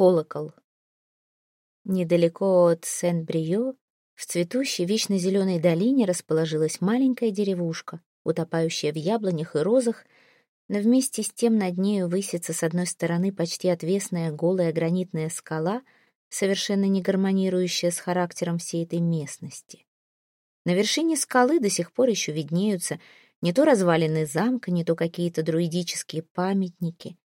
Колокол. Недалеко от Сен-Брио, в цветущей вечно зеленой долине, расположилась маленькая деревушка, утопающая в яблонях и розах, но вместе с тем над нею высится с одной стороны почти отвесная голая гранитная скала, совершенно не гармонирующая с характером всей этой местности. На вершине скалы до сих пор еще виднеются не то развалины замка, не то какие-то друидические памятники.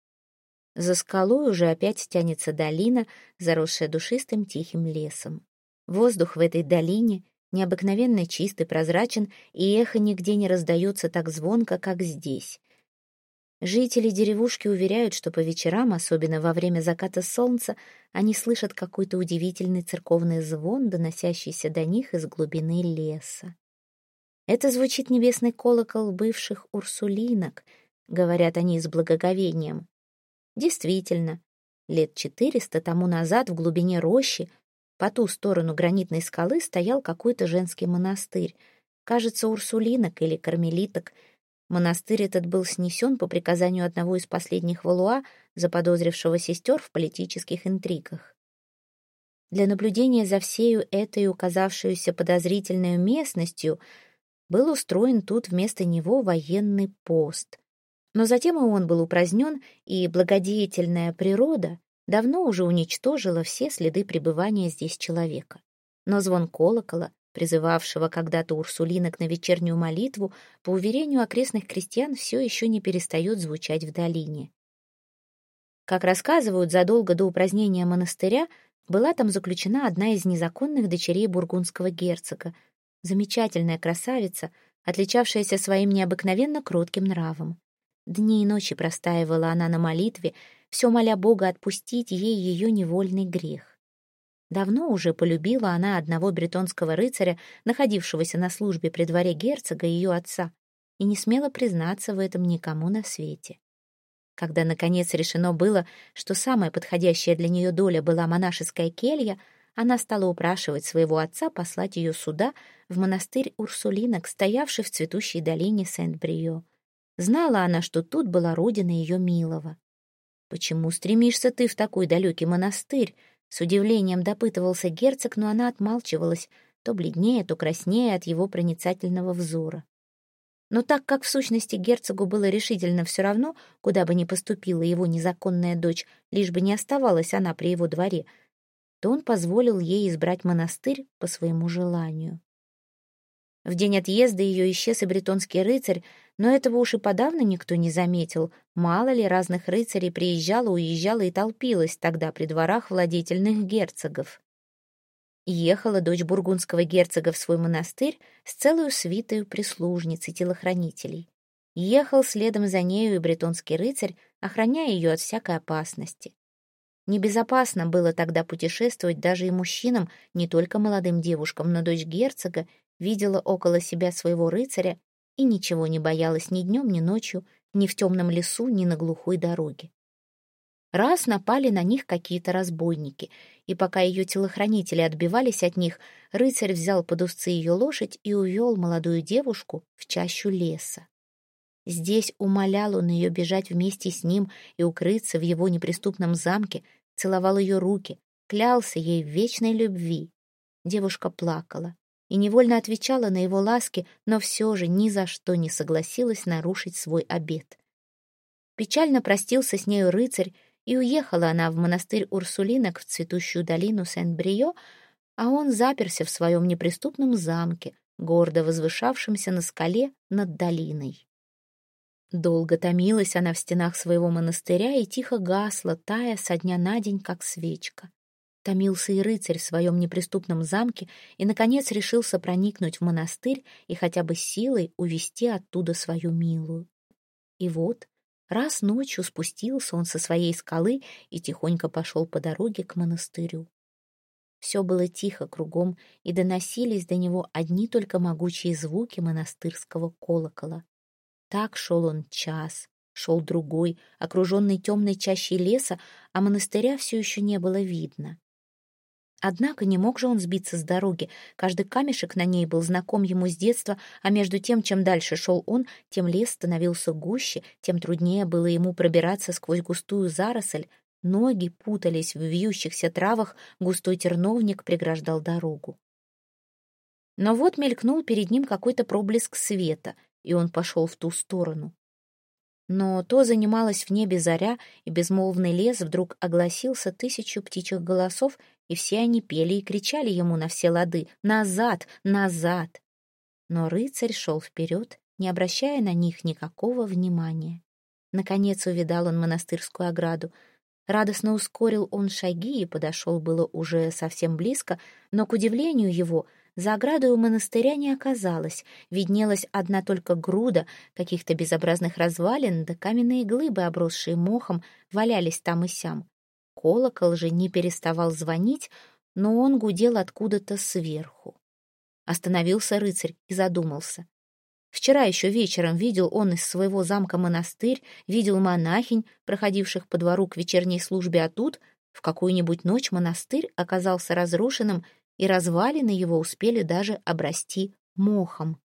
За скалой уже опять тянется долина, заросшая душистым тихим лесом. Воздух в этой долине необыкновенно чист и прозрачен, и эхо нигде не раздается так звонко, как здесь. Жители деревушки уверяют, что по вечерам, особенно во время заката солнца, они слышат какой-то удивительный церковный звон, доносящийся до них из глубины леса. Это звучит небесный колокол бывших урсулинок, говорят они с благоговением. Действительно, лет четыреста тому назад в глубине рощи по ту сторону гранитной скалы стоял какой-то женский монастырь, кажется, урсулинок или кармелиток. Монастырь этот был снесен по приказанию одного из последних валуа, заподозрившего сестер в политических интригах. Для наблюдения за всею этой указавшуюся подозрительной местностью был устроен тут вместо него военный пост — но затем и он был упразднен, и благодеятельная природа давно уже уничтожила все следы пребывания здесь человека. Но звон колокола, призывавшего когда-то урсулинок на вечернюю молитву, по уверению окрестных крестьян, все еще не перестает звучать в долине. Как рассказывают, задолго до упразднения монастыря была там заключена одна из незаконных дочерей бургундского герцога, замечательная красавица, отличавшаяся своим необыкновенно кротким нравом. Дни и ночи простаивала она на молитве, все моля Бога отпустить ей ее невольный грех. Давно уже полюбила она одного бретонского рыцаря, находившегося на службе при дворе герцога ее отца, и не смела признаться в этом никому на свете. Когда, наконец, решено было, что самая подходящая для нее доля была монашеская келья, она стала упрашивать своего отца послать ее сюда, в монастырь Урсулинок, стоявший в цветущей долине Сент-Брио. Знала она, что тут была родина ее милого. «Почему стремишься ты в такой далекий монастырь?» С удивлением допытывался герцог, но она отмалчивалась, то бледнее, то краснее от его проницательного взора. Но так как в сущности герцогу было решительно все равно, куда бы ни поступила его незаконная дочь, лишь бы не оставалась она при его дворе, то он позволил ей избрать монастырь по своему желанию. В день отъезда ее исчез и бретонский рыцарь, но этого уж и подавно никто не заметил. Мало ли разных рыцарей приезжало, уезжало и толпилось тогда при дворах владетельных герцогов. Ехала дочь бургундского герцога в свой монастырь с целую свитою прислужниц и телохранителей. Ехал следом за нею и бретонский рыцарь, охраняя ее от всякой опасности. Небезопасно было тогда путешествовать даже и мужчинам, не только молодым девушкам, но дочь герцога видела около себя своего рыцаря и ничего не боялась ни днем, ни ночью, ни в темном лесу, ни на глухой дороге. Раз напали на них какие-то разбойники, и пока ее телохранители отбивались от них, рыцарь взял под узцы ее лошадь и увел молодую девушку в чащу леса. Здесь умолял он ее бежать вместе с ним и укрыться в его неприступном замке, целовал ее руки, клялся ей в вечной любви. Девушка плакала и невольно отвечала на его ласки, но все же ни за что не согласилась нарушить свой обет. Печально простился с нею рыцарь, и уехала она в монастырь Урсулинок в цветущую долину Сен-Брио, а он заперся в своем неприступном замке, гордо возвышавшемся на скале над долиной. Долго томилась она в стенах своего монастыря и тихо гасла, тая со дня на день, как свечка. Томился и рыцарь в своем неприступном замке и, наконец, решился проникнуть в монастырь и хотя бы силой увести оттуда свою милую. И вот, раз ночью спустился он со своей скалы и тихонько пошел по дороге к монастырю. Все было тихо кругом, и доносились до него одни только могучие звуки монастырского колокола. Так шел он час, шел другой, окруженный темной чащей леса, а монастыря все еще не было видно. Однако не мог же он сбиться с дороги. Каждый камешек на ней был знаком ему с детства, а между тем, чем дальше шел он, тем лес становился гуще, тем труднее было ему пробираться сквозь густую заросль, Ноги путались в вьющихся травах, густой терновник преграждал дорогу. Но вот мелькнул перед ним какой-то проблеск света, и он пошел в ту сторону. Но то занималась в небе заря, и безмолвный лес вдруг огласился тысячу птичьих голосов, и все они пели и кричали ему на все лады «Назад! Назад!». Но рыцарь шел вперед, не обращая на них никакого внимания. Наконец увидал он монастырскую ограду. Радостно ускорил он шаги и подошел было уже совсем близко, но, к удивлению его, — за оградой у монастыря не оказалось, виднелась одна только груда каких-то безобразных развалин, да каменные глыбы, обросшие мохом, валялись там и сям. Колокол же не переставал звонить, но он гудел откуда-то сверху. Остановился рыцарь и задумался. Вчера еще вечером видел он из своего замка монастырь, видел монахинь, проходивших по двору к вечерней службе, а тут в какую-нибудь ночь монастырь оказался разрушенным и развалины его успели даже обрасти мохом.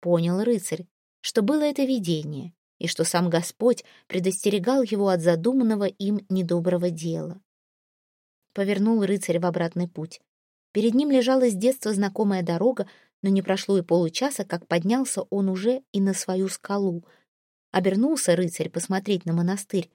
Понял рыцарь, что было это видение, и что сам Господь предостерегал его от задуманного им недоброго дела. Повернул рыцарь в обратный путь. Перед ним лежала с детства знакомая дорога, но не прошло и получаса, как поднялся он уже и на свою скалу. Обернулся рыцарь посмотреть на монастырь.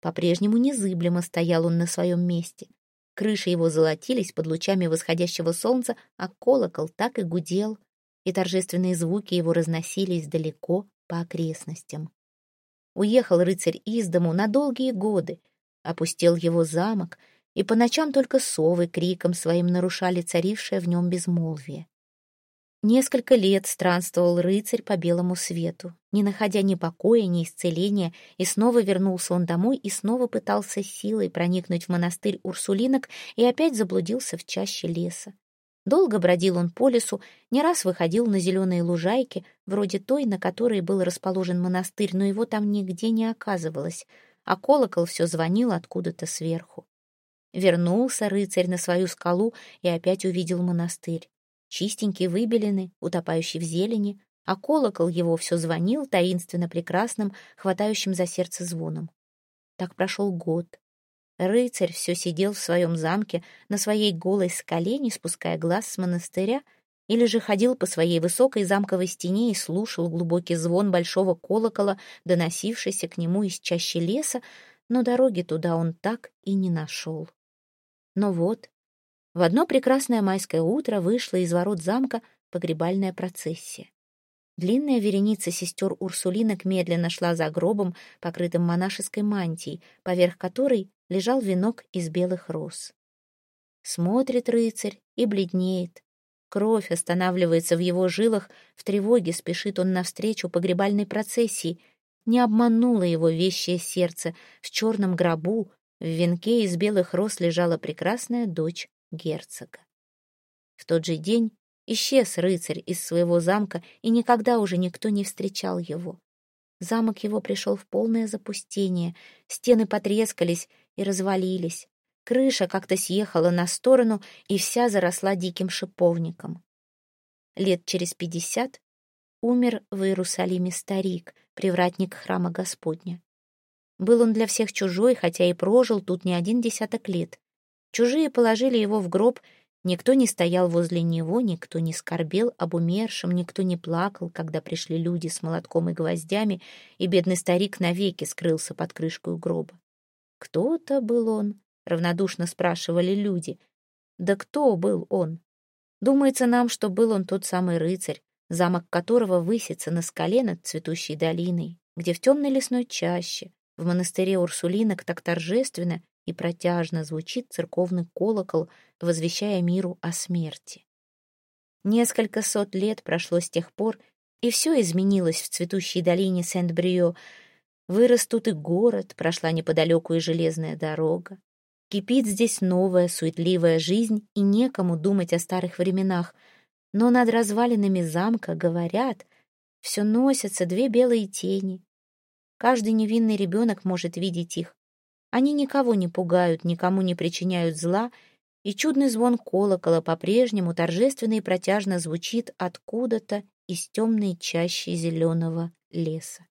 По-прежнему незыблемо стоял он на своем месте. Крыши его золотились под лучами восходящего солнца, а колокол так и гудел, и торжественные звуки его разносились далеко по окрестностям. Уехал рыцарь из дому на долгие годы, опустел его замок, и по ночам только совы криком своим нарушали царившее в нем безмолвие. Несколько лет странствовал рыцарь по белому свету, не находя ни покоя, ни исцеления, и снова вернулся он домой и снова пытался силой проникнуть в монастырь Урсулинок и опять заблудился в чаще леса. Долго бродил он по лесу, не раз выходил на зеленые лужайки, вроде той, на которой был расположен монастырь, но его там нигде не оказывалось, а колокол все звонил откуда-то сверху. Вернулся рыцарь на свою скалу и опять увидел монастырь чистенький, выбеленный, утопающий в зелени, а колокол его все звонил таинственно прекрасным, хватающим за сердце звоном. Так прошел год. Рыцарь все сидел в своем замке, на своей голой скале, не спуская глаз с монастыря, или же ходил по своей высокой замковой стене и слушал глубокий звон большого колокола, доносившийся к нему из чащи леса, но дороги туда он так и не нашел. Но вот в одно прекрасное майское утро вышла из ворот замка погребальная процессия. Длинная вереница сестер Урсулинок медленно шла за гробом, покрытым монашеской мантией, поверх которой лежал венок из белых роз. Смотрит рыцарь и бледнеет. Кровь останавливается в его жилах, в тревоге спешит он навстречу погребальной процессии. Не обмануло его вещее сердце. В черном гробу, в венке из белых роз лежала прекрасная дочь герцога. В тот же день исчез рыцарь из своего замка, и никогда уже никто не встречал его. Замок его пришел в полное запустение, стены потрескались и развалились, крыша как-то съехала на сторону и вся заросла диким шиповником. Лет через пятьдесят умер в Иерусалиме старик, привратник храма Господня. Был он для всех чужой, хотя и прожил тут не один десяток лет. Чужие положили его в гроб, никто не стоял возле него, никто не скорбел об умершем, никто не плакал, когда пришли люди с молотком и гвоздями, и бедный старик навеки скрылся под крышкой гроба. «Кто-то был он?» — равнодушно спрашивали люди. «Да кто был он?» Думается нам, что был он тот самый рыцарь, замок которого высится на скале над цветущей долиной, где в темной лесной чаще, в монастыре Урсулинок так торжественно и протяжно звучит церковный колокол, возвещая миру о смерти. Несколько сот лет прошло с тех пор, и все изменилось в цветущей долине Сент-Брио. Вырос тут и город, прошла неподалеку и железная дорога. Кипит здесь новая, суетливая жизнь, и некому думать о старых временах. Но над развалинами замка, говорят, все носятся две белые тени. Каждый невинный ребенок может видеть их, они никого не пугают, никому не причиняют зла, и чудный звон колокола по-прежнему торжественно и протяжно звучит откуда-то из темной чащи зеленого леса.